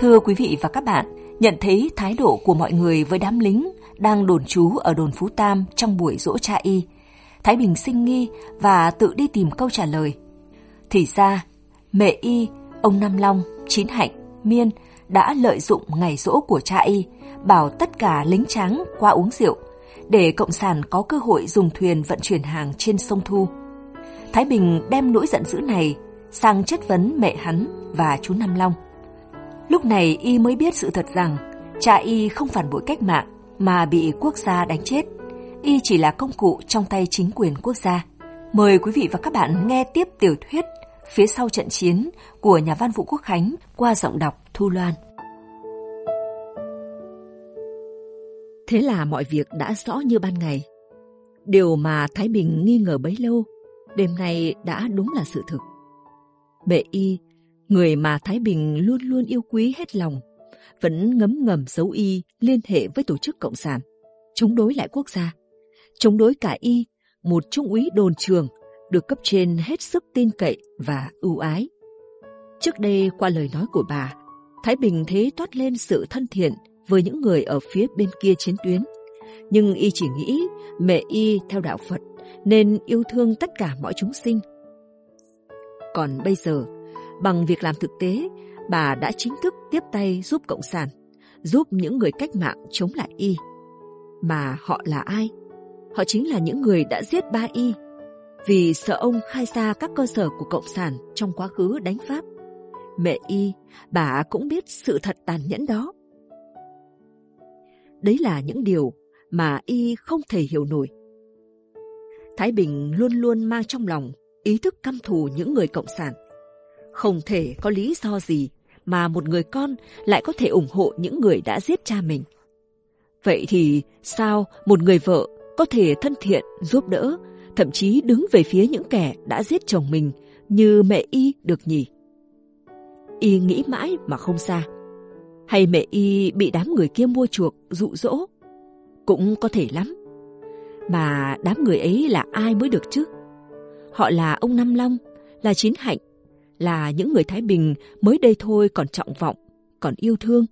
Thưa quý vị và các bạn, nhận thấy thái độ của mọi người với đám lính đang đồn trú ở đồn Phú Tam trong buổi dỗ cha y, Thái Bình sinh nghi và tự đi tìm câu trả lời. Thì ra, mẹ y, ông Nam Long, Chín Hạnh, Miên đã lợi dụng ngày dỗ của cha y, bảo tất cả lính tráng qua uống rượu, để Cộng sản có cơ hội dùng thuyền vận chuyển hàng trên sông Thu. Thái Bình đem nỗi giận dữ này sang chất vấn mẹ hắn và chú Nam Long. Lúc này y mới biết sự thật rằng cha y không phản bội cách mạng mà bị quốc gia đánh chết. Y chỉ là công cụ trong tay chính quyền quốc gia. Mời quý vị và các bạn nghe tiếp tiểu thuyết Phía sau trận chiến của nhà văn Vũ Quốc Khánh qua giọng đọc Thu Loan. Thế là mọi việc đã rõ như ban ngày. Điều mà Thái Bình nghi ngờ bấy lâu, đêm nay đã đúng là sự thực. Bệ y, người mà Thái Bình luôn luôn yêu quý hết lòng, vẫn ngấm ngầm giấu y liên hệ với tổ chức Cộng sản, chống đối lại quốc gia, chống đối cả y, một trung úy đồn trường được cấp trên hết sức tin cậy và ưu ái. Trước đây qua lời nói của bà, Thái Bình thế toát lên sự thân thiện với những người ở phía bên kia chiến tuyến. Nhưng y chỉ nghĩ mẹ y theo đạo Phật nên yêu thương tất cả mọi chúng sinh. Còn bây giờ, bằng việc làm thực tế, bà đã chính thức tiếp tay giúp Cộng sản, giúp những người cách mạng chống lại y. Mà họ là ai? Họ chính là những người đã giết ba y vì sợ ông khai ra các cơ sở của Cộng sản trong quá khứ đánh Pháp. Mẹ y, bà cũng biết sự thật tàn nhẫn đó. Đấy là những điều mà y không thể hiểu nổi. Thái Bình luôn luôn mang trong lòng ý thức căm thù những người cộng sản. Không thể có lý do gì mà một người con lại có thể ủng hộ những người đã giết cha mình. Vậy thì sao một người vợ có thể thân thiện, giúp đỡ, thậm chí đứng về phía những kẻ đã giết chồng mình như mẹ y được nhỉ? Y nghĩ mãi mà không xa. Hay mẹ y bị đám người kia mua chuộc, dụ dỗ? Cũng có thể lắm. Mà đám người ấy là ai mới được chứ? Họ là ông Năm Long, là Chín Hạnh, là những người Thái Bình mới đây thôi còn trọng vọng, còn yêu thương,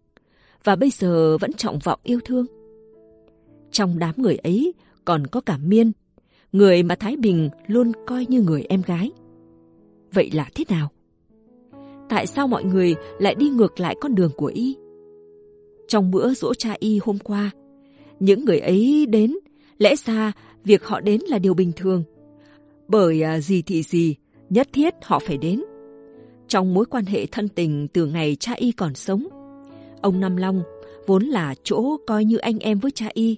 và bây giờ vẫn trọng vọng yêu thương. Trong đám người ấy còn có cả Miên, người mà Thái Bình luôn coi như người em gái. Vậy là thế nào? Tại sao mọi người lại đi ngược lại con đường của y? Trong bữa dỗ cha y hôm qua, những người ấy đến, lẽ ra việc họ đến là điều bình thường. Bởi à, gì thì gì, nhất thiết họ phải đến. Trong mối quan hệ thân tình từ ngày cha y còn sống, ông Nam Long vốn là chỗ coi như anh em với cha y,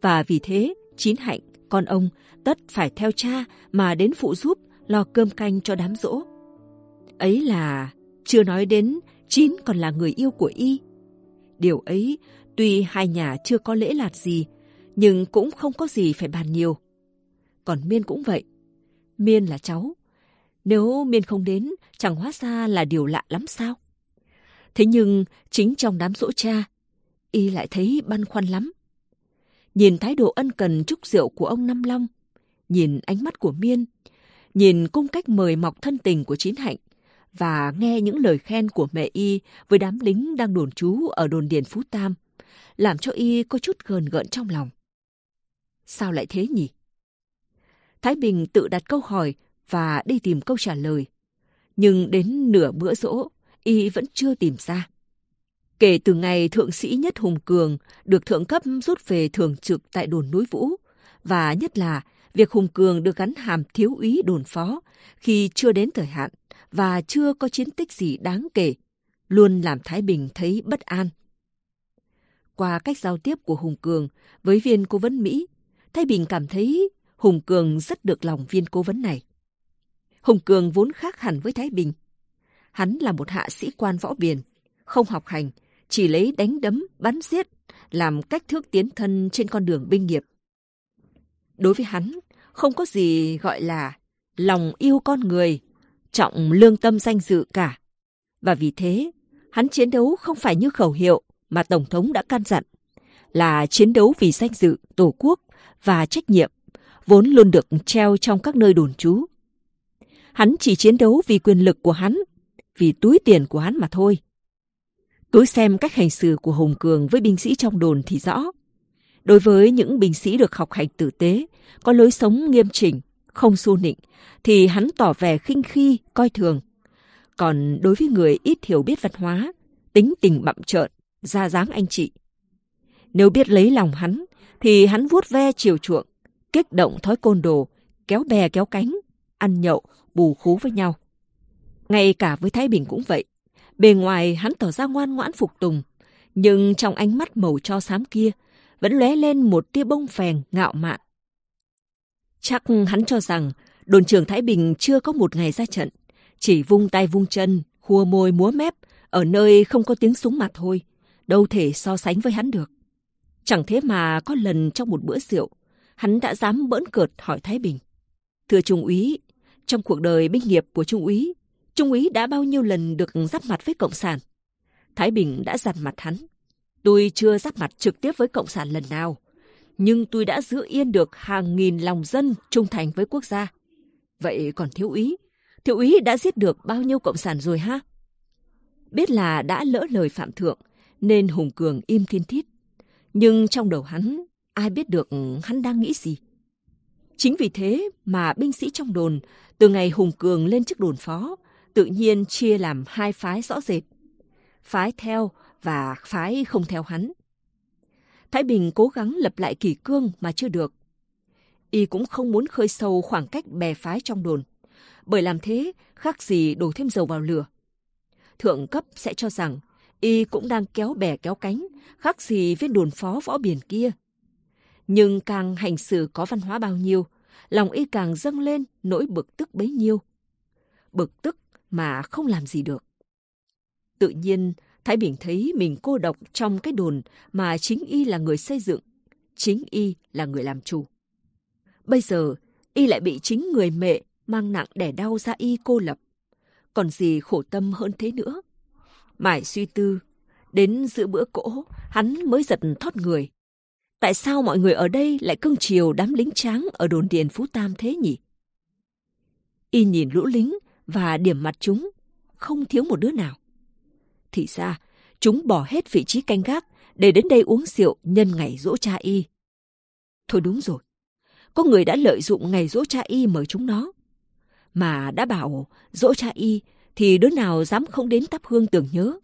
và vì thế Chín Hạnh, con ông, tất phải theo cha mà đến phụ giúp lo cơm canh cho đám rỗ Ấy là chưa nói đến Chín còn là người yêu của y. Điều ấy, tuy hai nhà chưa có lễ lạt gì, nhưng cũng không có gì phải bàn nhiều. Còn Miên cũng vậy. Miên là cháu. Nếu Miên không đến, chẳng hóa ra là điều lạ lắm sao? Thế nhưng, chính trong đám dỗ cha, y lại thấy băn khoăn lắm. Nhìn thái độ ân cần chúc rượu của ông Năm Long, nhìn ánh mắt của Miên, nhìn cung cách mời mọc thân tình của Chín Hạnh, và nghe những lời khen của mẹ y với đám lính đang đồn trú ở đồn điền Phú Tam, làm cho y có chút gờn gợn trong lòng. Sao lại thế nhỉ? Thái Bình tự đặt câu hỏi và đi tìm câu trả lời. Nhưng đến nửa bữa rỗ, y vẫn chưa tìm ra. Kể từ ngày thượng sĩ Nhất Hùng Cường được thượng cấp rút về thường trực tại đồn núi Vũ, và nhất là việc Hùng Cường được gắn hàm thiếu úy đồn phó khi chưa đến thời hạn và chưa có chiến tích gì đáng kể, luôn làm Thái Bình thấy bất an. Qua cách giao tiếp của Hùng Cường với viên cố vấn Mỹ, Thái Bình cảm thấy Hùng Cường rất được lòng viên cố vấn này. Hùng Cường vốn khác hẳn với Thái Bình. Hắn là một hạ sĩ quan võ biển, không học hành, chỉ lấy đánh đấm, bắn giết, làm cách thước tiến thân trên con đường binh nghiệp. Đối với hắn, không có gì gọi là lòng yêu con người, trọng lương tâm danh dự cả. Và vì thế, hắn chiến đấu không phải như khẩu hiệu mà Tổng thống đã can dặn, là chiến đấu vì danh dự, tổ quốc và trách nhiệm, vốn luôn được treo trong các nơi đồn trú. Hắn chỉ chiến đấu vì quyền lực của hắn, vì túi tiền của hắn mà thôi. Cứ xem cách hành xử của Hùng Cường với binh sĩ trong đồn thì rõ. Đối với những binh sĩ được học hành tử tế, có lối sống nghiêm chỉnh, không xu nịnh, thì hắn tỏ vẻ khinh khi, coi thường. Còn đối với người ít hiểu biết văn hóa, tính tình bậm trợn, ra dáng anh chị. Nếu biết lấy lòng hắn, thì hắn vuốt ve chiều chuộng, kích động thói côn đồ, kéo bè kéo cánh, ăn nhậu, bù khú với nhau. Ngay cả với Thái Bình cũng vậy. Bề ngoài hắn tỏ ra ngoan ngoãn phục tùng, nhưng trong ánh mắt màu cho xám kia vẫn lóe lên một tia bông phèn ngạo mạn. Chắc hắn cho rằng đồn trưởng Thái Bình chưa có một ngày ra trận, chỉ vung tay vung chân, khua môi múa mép, ở nơi không có tiếng súng mà thôi, đâu thể so sánh với hắn được. Chẳng thế mà có lần trong một bữa rượu, hắn đã dám bỡn cợt hỏi Thái Bình. Thưa Trung úy, trong cuộc đời binh nghiệp của Trung úy, Trung úy đã bao nhiêu lần được giáp mặt với Cộng sản? Thái Bình đã giặt mặt hắn. Tôi chưa giáp mặt trực tiếp với Cộng sản lần nào, nhưng tôi đã giữ yên được hàng nghìn lòng dân trung thành với quốc gia. Vậy còn thiếu úy, thiếu úy đã giết được bao nhiêu Cộng sản rồi ha? Biết là đã lỡ lời phạm thượng, nên Hùng Cường im thiên thít. Nhưng trong đầu hắn, ai biết được hắn đang nghĩ gì? Chính vì thế mà binh sĩ trong đồn, từ ngày Hùng Cường lên chức đồn phó, tự nhiên chia làm hai phái rõ rệt. Phái theo và phái không theo hắn. Thái Bình cố gắng lập lại kỷ cương mà chưa được. Y cũng không muốn khơi sâu khoảng cách bè phái trong đồn, bởi làm thế khác gì đổ thêm dầu vào lửa. Thượng cấp sẽ cho rằng Y cũng đang kéo bè kéo cánh, khác gì viên đồn phó võ biển kia. Nhưng càng hành xử có văn hóa bao nhiêu, lòng Y càng dâng lên nỗi bực tức bấy nhiêu. Bực tức mà không làm gì được. Tự nhiên, Thái Bình thấy mình cô độc trong cái đồn mà chính y là người xây dựng, chính y là người làm chủ. Bây giờ, y lại bị chính người mẹ mang nặng đẻ đau ra y cô lập. Còn gì khổ tâm hơn thế nữa? Mãi suy tư, đến giữa bữa cỗ, hắn mới giật thoát người. Tại sao mọi người ở đây lại cưng chiều đám lính tráng ở đồn điền Phú Tam thế nhỉ? Y nhìn lũ lính và điểm mặt chúng, không thiếu một đứa nào. Thì ra, chúng bỏ hết vị trí canh gác để đến đây uống rượu nhân ngày dỗ cha y. Thôi đúng rồi, có người đã lợi dụng ngày dỗ cha y mời chúng nó. Mà đã bảo dỗ cha y thì đứa nào dám không đến tắp hương tưởng nhớ.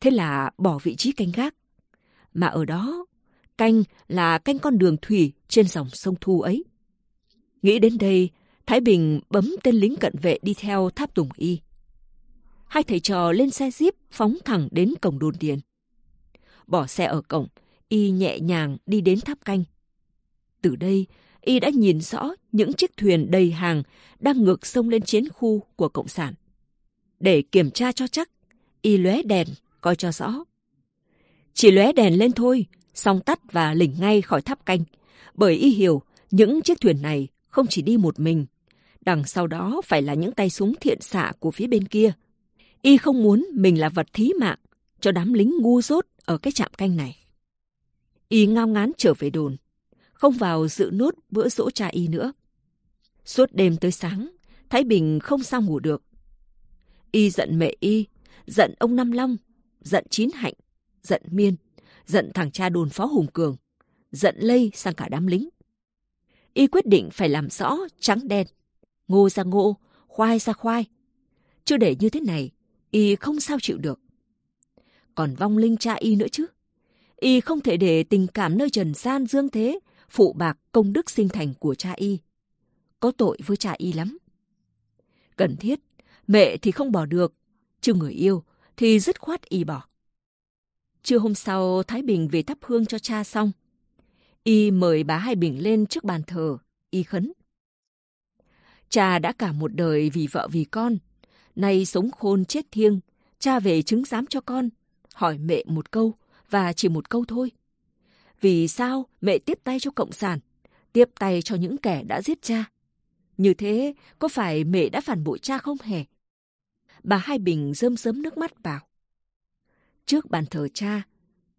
Thế là bỏ vị trí canh gác. Mà ở đó, canh là canh con đường thủy trên dòng sông Thu ấy. Nghĩ đến đây, Thái Bình bấm tên lính cận vệ đi theo tháp tùng y. Hai thầy trò lên xe jeep phóng thẳng đến cổng đồn điền. Bỏ xe ở cổng, y nhẹ nhàng đi đến tháp canh. Từ đây, y đã nhìn rõ những chiếc thuyền đầy hàng đang ngược sông lên chiến khu của Cộng sản. Để kiểm tra cho chắc, y lóe đèn, coi cho rõ. Chỉ lóe đèn lên thôi, xong tắt và lỉnh ngay khỏi tháp canh, bởi y hiểu những chiếc thuyền này không chỉ đi một mình, đằng sau đó phải là những tay súng thiện xạ của phía bên kia. Y không muốn mình là vật thí mạng cho đám lính ngu dốt ở cái trạm canh này. Y ngao ngán trở về đồn, không vào dự nốt bữa dỗ cha Y nữa. Suốt đêm tới sáng, Thái Bình không sao ngủ được. Y giận mẹ Y, giận ông Năm Long, giận Chín Hạnh, giận Miên, giận thằng cha đồn phó Hùng Cường, giận lây sang cả đám lính. Y quyết định phải làm rõ trắng đen, ngô ra ngô, khoai ra khoai. Chưa để như thế này, Y không sao chịu được. Còn vong linh cha Y nữa chứ. Y không thể để tình cảm nơi trần gian dương thế phụ bạc công đức sinh thành của cha Y. Có tội với cha Y lắm. Cần thiết, mẹ thì không bỏ được, chứ người yêu thì dứt khoát Y bỏ. Trưa hôm sau, Thái Bình về thắp hương cho cha xong. Y mời bà Hai Bình lên trước bàn thờ, Y khấn. Cha đã cả một đời vì vợ vì con. Nay sống khôn chết thiêng, cha về chứng giám cho con. Hỏi mẹ một câu, và chỉ một câu thôi. Vì sao mẹ tiếp tay cho Cộng sản, tiếp tay cho những kẻ đã giết cha? Như thế, có phải mẹ đã phản bội cha không hề? Bà Hai Bình rơm rớm nước mắt bảo. Trước bàn thờ cha,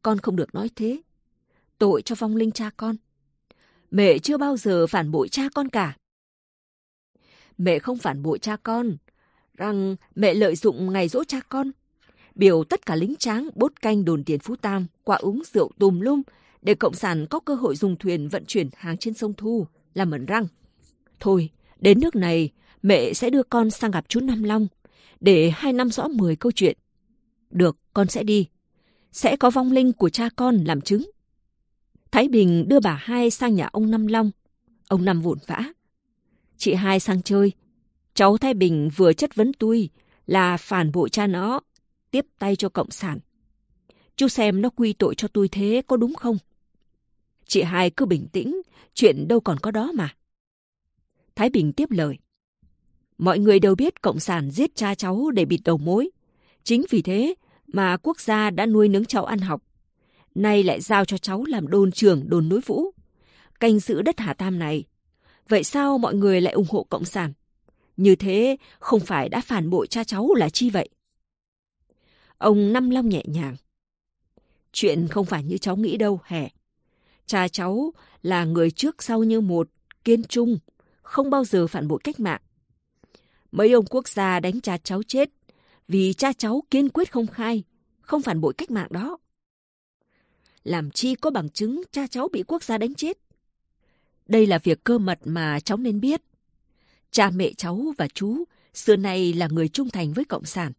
con không được nói thế. Tội cho vong linh cha con. Mẹ chưa bao giờ phản bội cha con cả. Mẹ không phản bội cha con, rằng mẹ lợi dụng ngày dỗ cha con. biểu tất cả lính tráng bốt canh đồn tiền Phú Tam qua uống rượu tùm lum để Cộng sản có cơ hội dùng thuyền vận chuyển hàng trên sông Thu, làm mẩn răng. Thôi, đến nước này, mẹ sẽ đưa con sang gặp chú Nam Long, để hai năm rõ mười câu chuyện. Được, con sẽ đi. Sẽ có vong linh của cha con làm chứng. Thái Bình đưa bà hai sang nhà ông Năm Long. Ông Năm vụn vã. Chị hai sang chơi. Cháu Thái Bình vừa chất vấn tôi là phản bội cha nó, tiếp tay cho Cộng sản. Chú xem nó quy tội cho tôi thế có đúng không? Chị hai cứ bình tĩnh, chuyện đâu còn có đó mà. Thái Bình tiếp lời. Mọi người đều biết Cộng sản giết cha cháu để bịt đầu mối. Chính vì thế mà quốc gia đã nuôi nướng cháu ăn học. Nay lại giao cho cháu làm đồn trưởng đồn núi vũ. Canh giữ đất Hà Tam này. Vậy sao mọi người lại ủng hộ Cộng sản? Như thế không phải đã phản bội cha cháu là chi vậy? Ông Năm Long nhẹ nhàng. Chuyện không phải như cháu nghĩ đâu, hẻ. Cha cháu là người trước sau như một, kiên trung, không bao giờ phản bội cách mạng. Mấy ông quốc gia đánh cha cháu chết vì cha cháu kiên quyết không khai, không phản bội cách mạng đó. Làm chi có bằng chứng cha cháu bị quốc gia đánh chết? Đây là việc cơ mật mà cháu nên biết. Cha mẹ cháu và chú xưa nay là người trung thành với Cộng sản.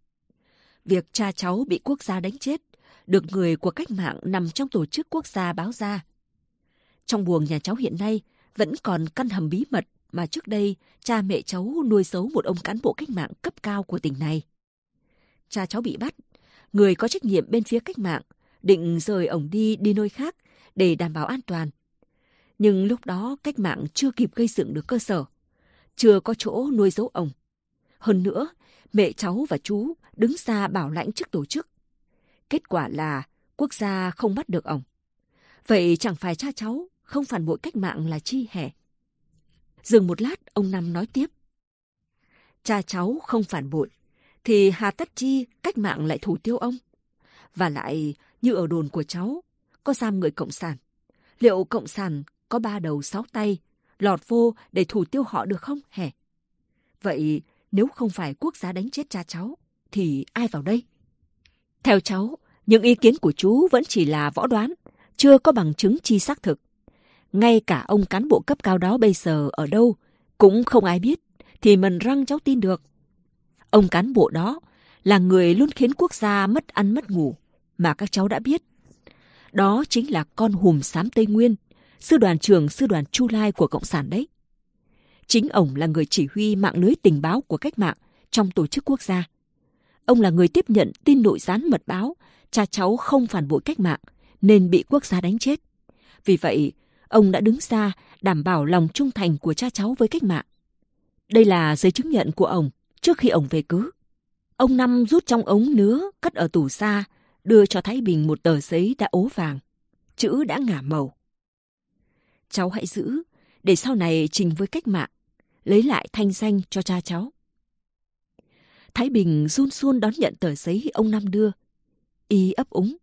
Việc cha cháu bị quốc gia đánh chết được người của cách mạng nằm trong tổ chức quốc gia báo ra. Trong buồng nhà cháu hiện nay vẫn còn căn hầm bí mật mà trước đây cha mẹ cháu nuôi giấu một ông cán bộ cách mạng cấp cao của tỉnh này. Cha cháu bị bắt, người có trách nhiệm bên phía cách mạng định rời ổng đi đi nơi khác để đảm bảo an toàn. Nhưng lúc đó cách mạng chưa kịp gây dựng được cơ sở, chưa có chỗ nuôi giấu ổng. Hơn nữa, mẹ cháu và chú đứng ra bảo lãnh trước tổ chức. Kết quả là quốc gia không bắt được ổng. Vậy chẳng phải cha cháu không phản bội cách mạng là chi hẻ? Dừng một lát, ông Năm nói tiếp. Cha cháu không phản bội, thì hà tất chi cách mạng lại thủ tiêu ông? Và lại, như ở đồn của cháu, có giam người Cộng sản. Liệu Cộng sản có ba đầu sáu tay, lọt vô để thủ tiêu họ được không hẻ? Vậy nếu không phải quốc gia đánh chết cha cháu, thì ai vào đây? Theo cháu, những ý kiến của chú vẫn chỉ là võ đoán, chưa có bằng chứng chi xác thực. Ngay cả ông cán bộ cấp cao đó bây giờ ở đâu cũng không ai biết, thì mình răng cháu tin được. Ông cán bộ đó là người luôn khiến quốc gia mất ăn mất ngủ, mà các cháu đã biết. Đó chính là con hùm xám Tây Nguyên, sư đoàn trưởng sư đoàn Chu Lai của Cộng sản đấy. Chính ông là người chỉ huy mạng lưới tình báo của cách mạng trong tổ chức quốc gia. Ông là người tiếp nhận tin nội gián mật báo cha cháu không phản bội cách mạng nên bị quốc gia đánh chết. Vì vậy, ông đã đứng ra đảm bảo lòng trung thành của cha cháu với cách mạng. Đây là giấy chứng nhận của ông trước khi ông về cứ. Ông Năm rút trong ống nứa, cất ở tủ xa, đưa cho Thái Bình một tờ giấy đã ố vàng. Chữ đã ngả màu. Cháu hãy giữ, để sau này trình với cách mạng, lấy lại thanh danh cho cha cháu. Thái Bình run run đón nhận tờ giấy ông Năm đưa. Y ấp úng.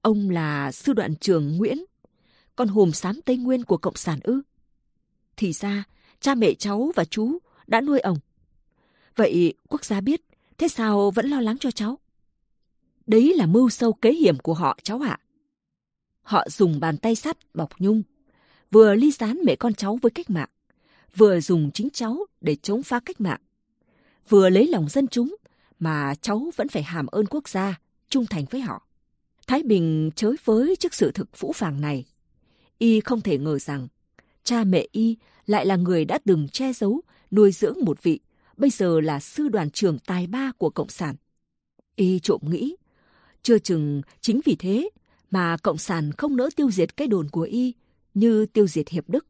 Ông là sư đoạn trưởng Nguyễn, con hùm xám Tây Nguyên của Cộng sản ư? Thì ra, cha mẹ cháu và chú đã nuôi ông. Vậy quốc gia biết, thế sao vẫn lo lắng cho cháu? Đấy là mưu sâu kế hiểm của họ cháu ạ. Họ dùng bàn tay sắt bọc nhung, vừa ly gián mẹ con cháu với cách mạng, vừa dùng chính cháu để chống phá cách mạng, vừa lấy lòng dân chúng mà cháu vẫn phải hàm ơn quốc gia, trung thành với họ. Thái Bình chới với trước sự thực phũ phàng này. Y không thể ngờ rằng cha mẹ Y lại là người đã từng che giấu, nuôi dưỡng một vị, bây giờ là sư đoàn trưởng tài ba của Cộng sản. Y trộm nghĩ, chưa chừng chính vì thế mà Cộng sản không nỡ tiêu diệt cái đồn của Y như tiêu diệt Hiệp Đức.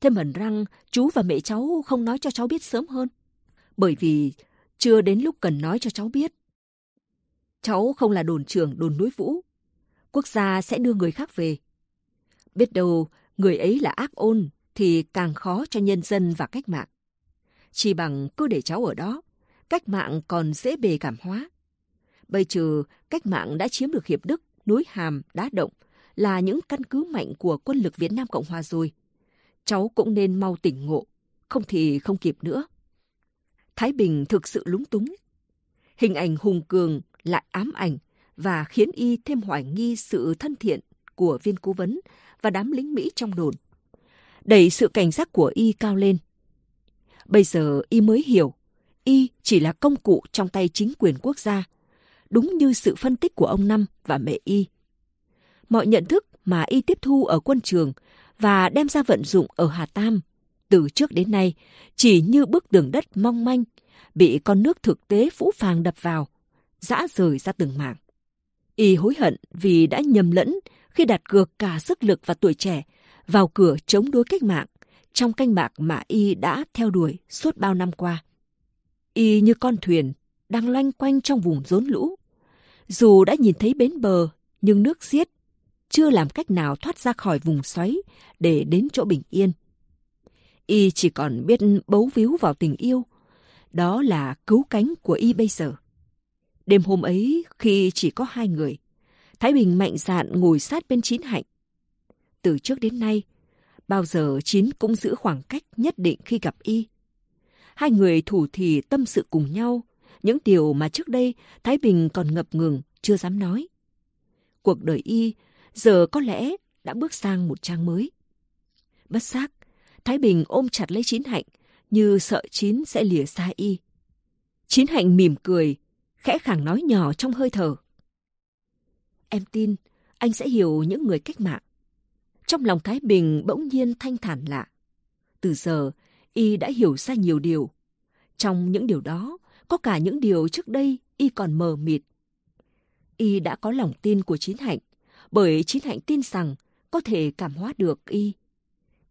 thêm mẩn răng chú và mẹ cháu không nói cho cháu biết sớm hơn. Bởi vì chưa đến lúc cần nói cho cháu biết. Cháu không là đồn trưởng đồn núi Vũ. Quốc gia sẽ đưa người khác về. Biết đâu người ấy là ác ôn thì càng khó cho nhân dân và cách mạng. Chỉ bằng cứ để cháu ở đó, cách mạng còn dễ bề cảm hóa. Bây trừ cách mạng đã chiếm được Hiệp Đức, núi Hàm, Đá Động, là những căn cứ mạnh của quân lực Việt Nam Cộng Hòa rồi. Cháu cũng nên mau tỉnh ngộ, không thì không kịp nữa. Thái Bình thực sự lúng túng. Hình ảnh hùng cường lại ám ảnh và khiến y thêm hoài nghi sự thân thiện của viên cố vấn và đám lính Mỹ trong đồn. Đẩy sự cảnh giác của y cao lên. Bây giờ y mới hiểu, y chỉ là công cụ trong tay chính quyền quốc gia, đúng như sự phân tích của ông Năm và mẹ y. Mọi nhận thức mà y tiếp thu ở quân trường và đem ra vận dụng ở Hà Tam từ trước đến nay chỉ như bức tường đất mong manh bị con nước thực tế phũ phàng đập vào, dã rời ra từng mảng. Y hối hận vì đã nhầm lẫn khi đặt cược cả sức lực và tuổi trẻ vào cửa chống đối cách mạng trong canh bạc mà Y đã theo đuổi suốt bao năm qua. Y như con thuyền đang loanh quanh trong vùng rốn lũ. Dù đã nhìn thấy bến bờ, nhưng nước xiết, chưa làm cách nào thoát ra khỏi vùng xoáy để đến chỗ bình yên. Y chỉ còn biết bấu víu vào tình yêu. Đó là cứu cánh của Y bây giờ. Đêm hôm ấy, khi chỉ có hai người, Thái Bình mạnh dạn ngồi sát bên Chín Hạnh. Từ trước đến nay, bao giờ Chín cũng giữ khoảng cách nhất định khi gặp Y. Hai người thủ thì tâm sự cùng nhau, những điều mà trước đây Thái Bình còn ngập ngừng, chưa dám nói. Cuộc đời Y giờ có lẽ đã bước sang một trang mới. Bất giác, Thái Bình ôm chặt lấy Chín Hạnh, như sợ Chín sẽ lìa xa Y. Chín Hạnh mỉm cười, khẽ khàng nói nhỏ trong hơi thở. Em tin, anh sẽ hiểu những người cách mạng. Trong lòng Thái Bình bỗng nhiên thanh thản lạ. Từ giờ, y đã hiểu ra nhiều điều. Trong những điều đó, có cả những điều trước đây y còn mờ mịt. Y đã có lòng tin của Chín Hạnh, bởi Chín Hạnh tin rằng có thể cảm hóa được y.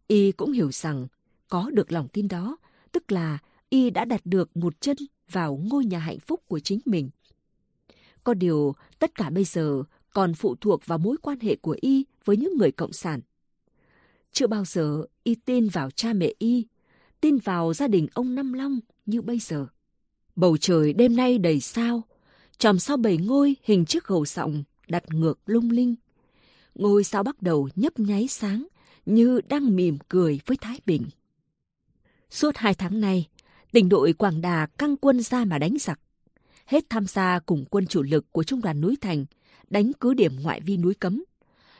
Y cũng hiểu rằng có được lòng tin đó, tức là y đã đặt được một chân vào ngôi nhà hạnh phúc của chính mình. Có điều, tất cả bây giờ còn phụ thuộc vào mối quan hệ của y với những người cộng sản. Chưa bao giờ y tin vào cha mẹ y, tin vào gia đình ông Năm Long như bây giờ. Bầu trời đêm nay đầy sao, tròm sao bảy ngôi hình chiếc gầu sọng đặt ngược lung linh. Ngôi sao bắt đầu nhấp nháy sáng như đang mỉm cười với Thái Bình. Suốt hai tháng nay, tỉnh đội Quảng Đà căng quân ra mà đánh giặc. Hết tham gia cùng quân chủ lực của Trung đoàn núi Thành, đánh cứ điểm ngoại vi núi Cấm.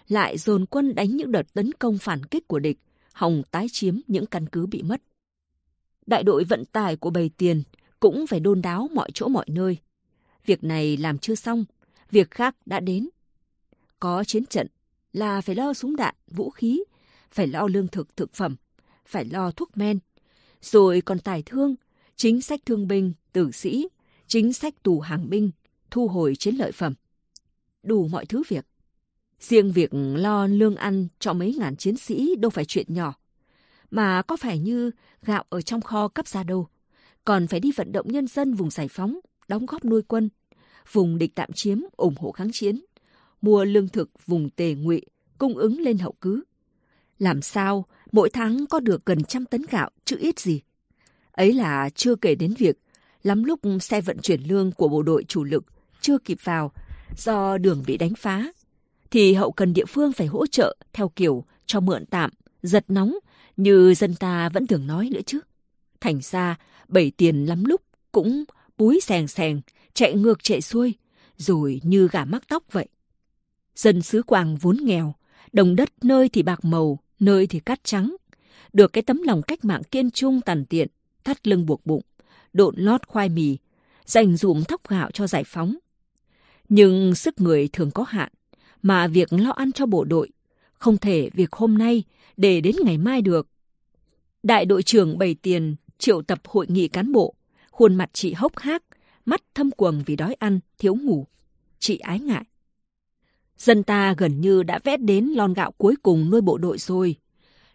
Lại dồn quân đánh những đợt tấn công phản kích của địch, hòng tái chiếm những căn cứ bị mất. Đại đội vận tải của bầy tiền cũng phải đôn đáo mọi chỗ mọi nơi. Việc này làm chưa xong, việc khác đã đến. Có chiến trận là phải lo súng đạn, vũ khí, phải lo lương thực, thực phẩm, phải lo thuốc men, rồi còn tài thương, chính sách thương binh, tử sĩ, chính sách tù hàng binh, thu hồi chiến lợi phẩm. Đủ mọi thứ việc. Riêng việc lo lương ăn cho mấy ngàn chiến sĩ đâu phải chuyện nhỏ. Mà có phải như gạo ở trong kho cấp ra đâu. Còn phải đi vận động nhân dân vùng giải phóng, đóng góp nuôi quân, vùng địch tạm chiếm, ủng hộ kháng chiến, mua lương thực vùng tề ngụy, cung ứng lên hậu cứ. Làm sao mỗi tháng có được gần trăm tấn gạo chứ ít gì. Ấy là chưa kể đến việc lắm lúc xe vận chuyển lương của bộ đội chủ lực chưa kịp vào do đường bị đánh phá, thì hậu cần địa phương phải hỗ trợ theo kiểu cho mượn tạm, giật nóng như dân ta vẫn thường nói nữa chứ. Thành ra, bảy tiền lắm lúc cũng búi sèng sèng, chạy ngược chạy xuôi, rồi như gà mắc tóc vậy. Dân xứ Quảng vốn nghèo, đồng đất nơi thì bạc màu, nơi thì cát trắng. Được cái tấm lòng cách mạng kiên trung tàn tiện, thắt lưng buộc bụng, độn lót khoai mì, dành dụm thóc gạo cho giải phóng. Nhưng sức người thường có hạn, mà việc lo ăn cho bộ đội không thể việc hôm nay để đến ngày mai được. Đại đội trưởng bày tiền triệu tập hội nghị cán bộ, khuôn mặt chị hốc hác, mắt thâm quầng vì đói ăn, thiếu ngủ. Chị ái ngại. Dân ta gần như đã vét đến lon gạo cuối cùng nuôi bộ đội rồi.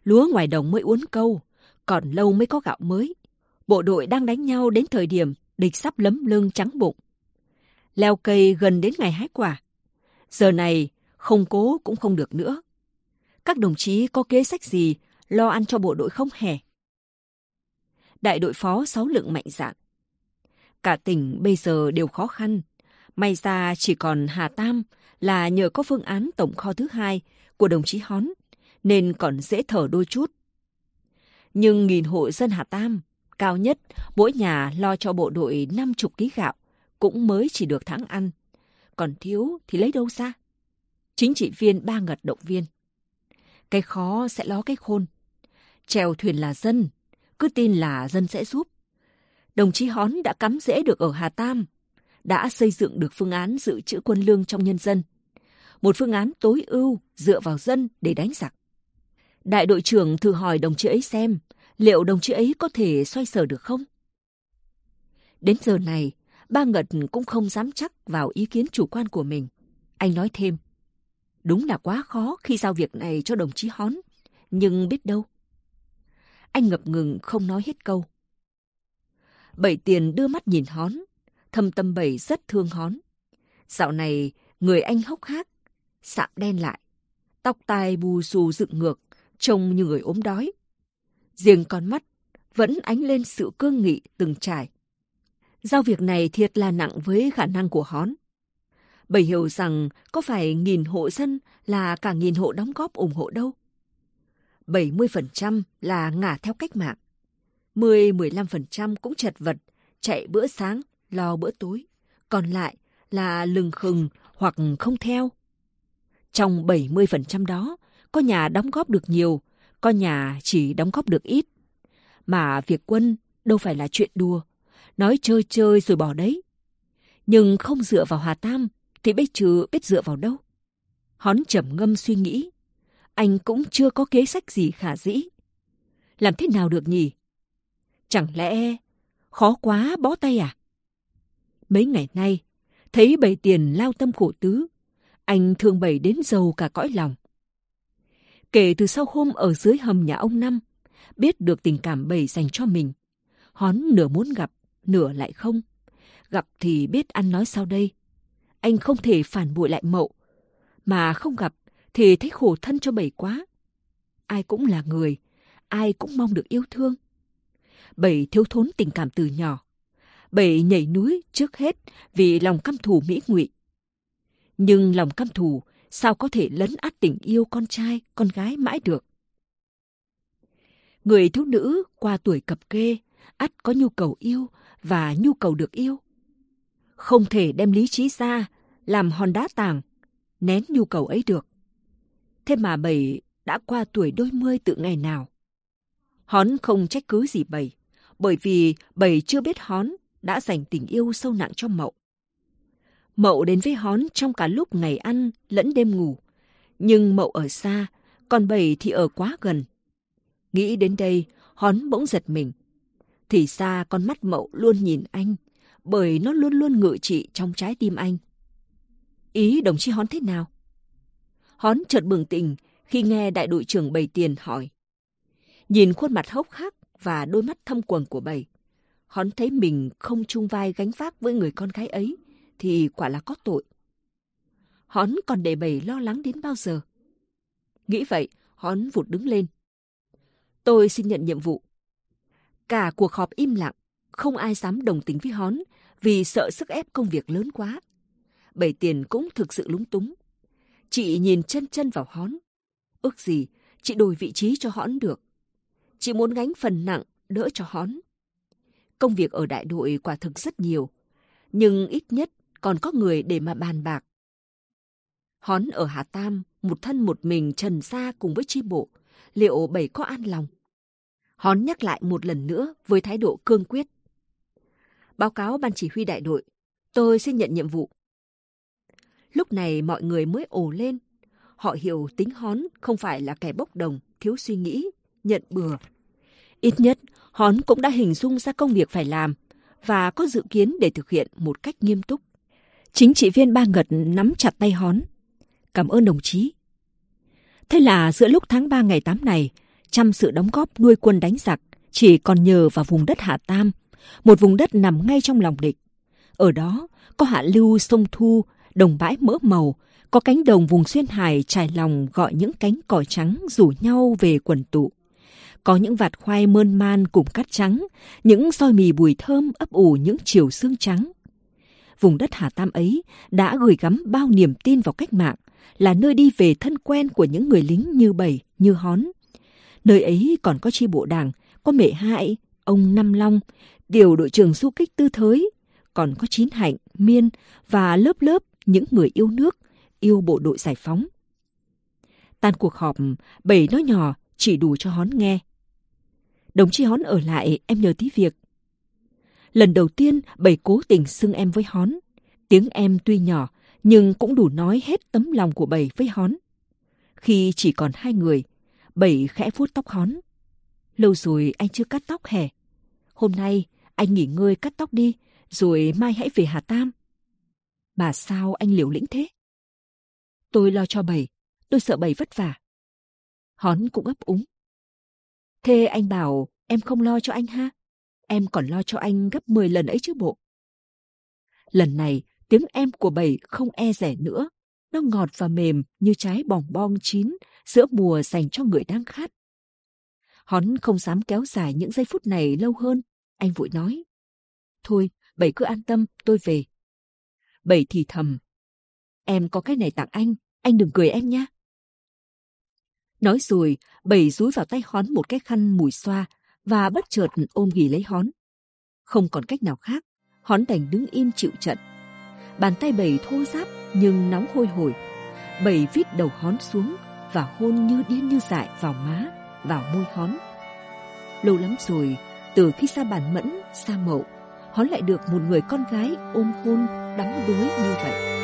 Lúa ngoài đồng mới uốn câu, còn lâu mới có gạo mới. Bộ đội đang đánh nhau đến thời điểm địch sắp lấm lưng trắng bụng. Leo cây gần đến ngày hái quả. Giờ này, không cố cũng không được nữa. Các đồng chí có kế sách gì lo ăn cho bộ đội không hề? Đại đội phó sáu lượng mạnh dạn. Cả tỉnh bây giờ đều khó khăn. May ra chỉ còn Hà Tam là nhờ có phương án tổng kho thứ hai của đồng chí Hón, nên còn dễ thở đôi chút. Nhưng nghìn hộ dân Hà Tam, cao nhất, mỗi nhà lo cho bộ đội năm chục ký gạo, cũng mới chỉ được tháng ăn. Còn thiếu thì lấy đâu ra? Chính trị viên ba ngật động viên. Cái khó sẽ ló cái khôn. Chèo thuyền là dân, cứ tin là dân sẽ giúp. Đồng chí Hón đã cắm rễ được ở Hà Tam, đã xây dựng được phương án dự trữ quân lương trong nhân dân. Một phương án tối ưu dựa vào dân để đánh giặc. Đại đội trưởng thử hỏi đồng chí ấy xem liệu đồng chí ấy có thể xoay sở được không? Đến giờ này, ba Ngật cũng không dám chắc vào ý kiến chủ quan của mình. Anh nói thêm, đúng là quá khó khi giao việc này cho đồng chí Hón, nhưng biết đâu. Anh ngập ngừng không nói hết câu. Bảy tiền đưa mắt nhìn Hón, thâm tâm bảy rất thương Hón. Dạo này, người anh hốc hác, sạm đen lại, tóc tai bù xù dựng ngược, trông như người ốm đói. Riêng con mắt vẫn ánh lên sự cương nghị từng trải. Giao việc này thiệt là nặng với khả năng của Hón. Bởi hiểu rằng có phải nghìn hộ dân là cả nghìn hộ đóng góp ủng hộ đâu. 70% là ngả theo cách mạng. 10-15% cũng chật vật, chạy bữa sáng, lo bữa tối. Còn lại là lừng khừng hoặc không theo. Trong 70% đó, có nhà đóng góp được nhiều, có nhà chỉ đóng góp được ít. Mà việc quân đâu phải là chuyện đùa, nói chơi chơi rồi bỏ đấy. Nhưng không dựa vào Hà Tam thì bây trừ biết dựa vào đâu. Hón trầm ngâm suy nghĩ, anh cũng chưa có kế sách gì khả dĩ. Làm thế nào được nhỉ? Chẳng lẽ khó quá bó tay à? Mấy ngày nay, thấy bầy tiền lao tâm khổ tứ, anh thường bầy đến giàu cả cõi lòng. Kể từ sau hôm ở dưới hầm nhà ông Năm, biết được tình cảm bầy dành cho mình, Hón nửa muốn gặp, nửa lại không. Gặp thì biết ăn nói sau đây. Anh không thể phản bội lại mậu, mà không gặp thì thấy khổ thân cho bảy quá. Ai cũng là người, ai cũng mong được yêu thương. bảy thiếu thốn tình cảm từ nhỏ. bảy nhảy núi trước hết vì lòng căm thù Mỹ ngụy. Nhưng lòng căm thù sao có thể lấn át tình yêu con trai, con gái mãi được. Người thiếu nữ qua tuổi cập kê, ắt có nhu cầu yêu và nhu cầu được yêu. Không thể đem lý trí ra, làm hòn đá tàng, nén nhu cầu ấy được. Thế mà bầy đã qua tuổi đôi mươi từ ngày nào. Hón không trách cứ gì bầy, bởi vì bầy chưa biết Hón đã dành tình yêu sâu nặng cho Mậu. Mậu đến với Hón trong cả lúc ngày ăn lẫn đêm ngủ. Nhưng Mậu ở xa, còn Bảy thì ở quá gần. Nghĩ đến đây, Hón bỗng giật mình. Thì xa con mắt Mậu luôn nhìn anh, bởi nó luôn luôn ngự trị trong trái tim anh. Ý đồng chí Hón thế nào? Hón chợt bừng tỉnh khi nghe đại đội trưởng Bảy Tiền hỏi. Nhìn khuôn mặt hốc hác và đôi mắt thâm quầng của Bảy, Hón thấy mình không chung vai gánh vác với người con gái ấy, thì quả là có tội. Hón còn để bầy lo lắng đến bao giờ? Nghĩ vậy, Hón vụt đứng lên. Tôi xin nhận nhiệm vụ. Cả cuộc họp im lặng, không ai dám đồng tình với Hón vì sợ sức ép công việc lớn quá. Bảy tiền cũng thực sự lúng túng. Chị nhìn chân chân vào Hón. Ước gì, chị đổi vị trí cho Hón được. Chị muốn gánh phần nặng, đỡ cho Hón. Công việc ở đại đội quả thực rất nhiều, nhưng ít nhất còn có người để mà bàn bạc. Hón ở Hà Tam, một thân một mình trần xa cùng với chi bộ, liệu bảy có an lòng? Hón nhắc lại một lần nữa với thái độ cương quyết. Báo cáo ban chỉ huy đại đội, tôi xin nhận nhiệm vụ. Lúc này mọi người mới ồ lên. Họ hiểu tính Hón không phải là kẻ bốc đồng, thiếu suy nghĩ, nhận bừa. Ít nhất, Hón cũng đã hình dung ra công việc phải làm và có dự kiến để thực hiện một cách nghiêm túc. Chính trị viên Ba Ngật nắm chặt tay hón. Cảm ơn đồng chí. Thế là giữa lúc tháng 3 ngày 8 này, chăm sự đóng góp nuôi quân đánh giặc chỉ còn nhờ vào vùng đất Hạ Tam, một vùng đất nằm ngay trong lòng địch. Ở đó có hạ lưu sông Thu, đồng bãi mỡ màu, có cánh đồng vùng xuyên hải trải lòng gọi những cánh cỏ trắng rủ nhau về quần tụ. Có những vạt khoai mơn man cùng cát trắng, những soi mì bùi thơm ấp ủ những chiều xương trắng vùng đất Hà Tam ấy đã gửi gắm bao niềm tin vào cách mạng, là nơi đi về thân quen của những người lính như Bảy, như Hón. Nơi ấy còn có chi bộ đảng, có mẹ hại, ông Năm Long, điều đội trưởng du kích tư thới, còn có Chín Hạnh, miên và lớp lớp những người yêu nước, yêu bộ đội giải phóng. Tan cuộc họp, bảy nói nhỏ chỉ đủ cho hón nghe. Đồng chí hón ở lại, em nhờ tí việc. Lần đầu tiên, bảy cố tình xưng em với hón. Tiếng em tuy nhỏ, nhưng cũng đủ nói hết tấm lòng của bảy với hón. Khi chỉ còn hai người, bảy khẽ vuốt tóc hón. Lâu rồi anh chưa cắt tóc hè. Hôm nay anh nghỉ ngơi cắt tóc đi, rồi mai hãy về Hà Tam. Mà sao anh liều lĩnh thế? Tôi lo cho bảy, tôi sợ bảy vất vả. Hón cũng ấp úng. Thế anh bảo em không lo cho anh ha? Em còn lo cho anh gấp 10 lần ấy chứ bộ. Lần này, tiếng em của bảy không e rẻ nữa. Nó ngọt và mềm như trái bỏng bong chín giữa mùa dành cho người đang khát. Hón không dám kéo dài những giây phút này lâu hơn. Anh vội nói. Thôi, bảy cứ an tâm, tôi về. Bảy thì thầm. Em có cái này tặng anh, anh đừng cười em nhé. Nói rồi, bảy rúi vào tay hón một cái khăn mùi xoa và bất chợt ôm ghì lấy hón. Không còn cách nào khác, hón đành đứng im chịu trận. Bàn tay bảy thô ráp nhưng nóng hôi hổi. Bảy vít đầu hón xuống và hôn như điên như dại vào má, vào môi hón. Lâu lắm rồi, từ khi xa bản mẫn, xa mậu, hắn lại được một người con gái ôm hôn đắm đuối như vậy.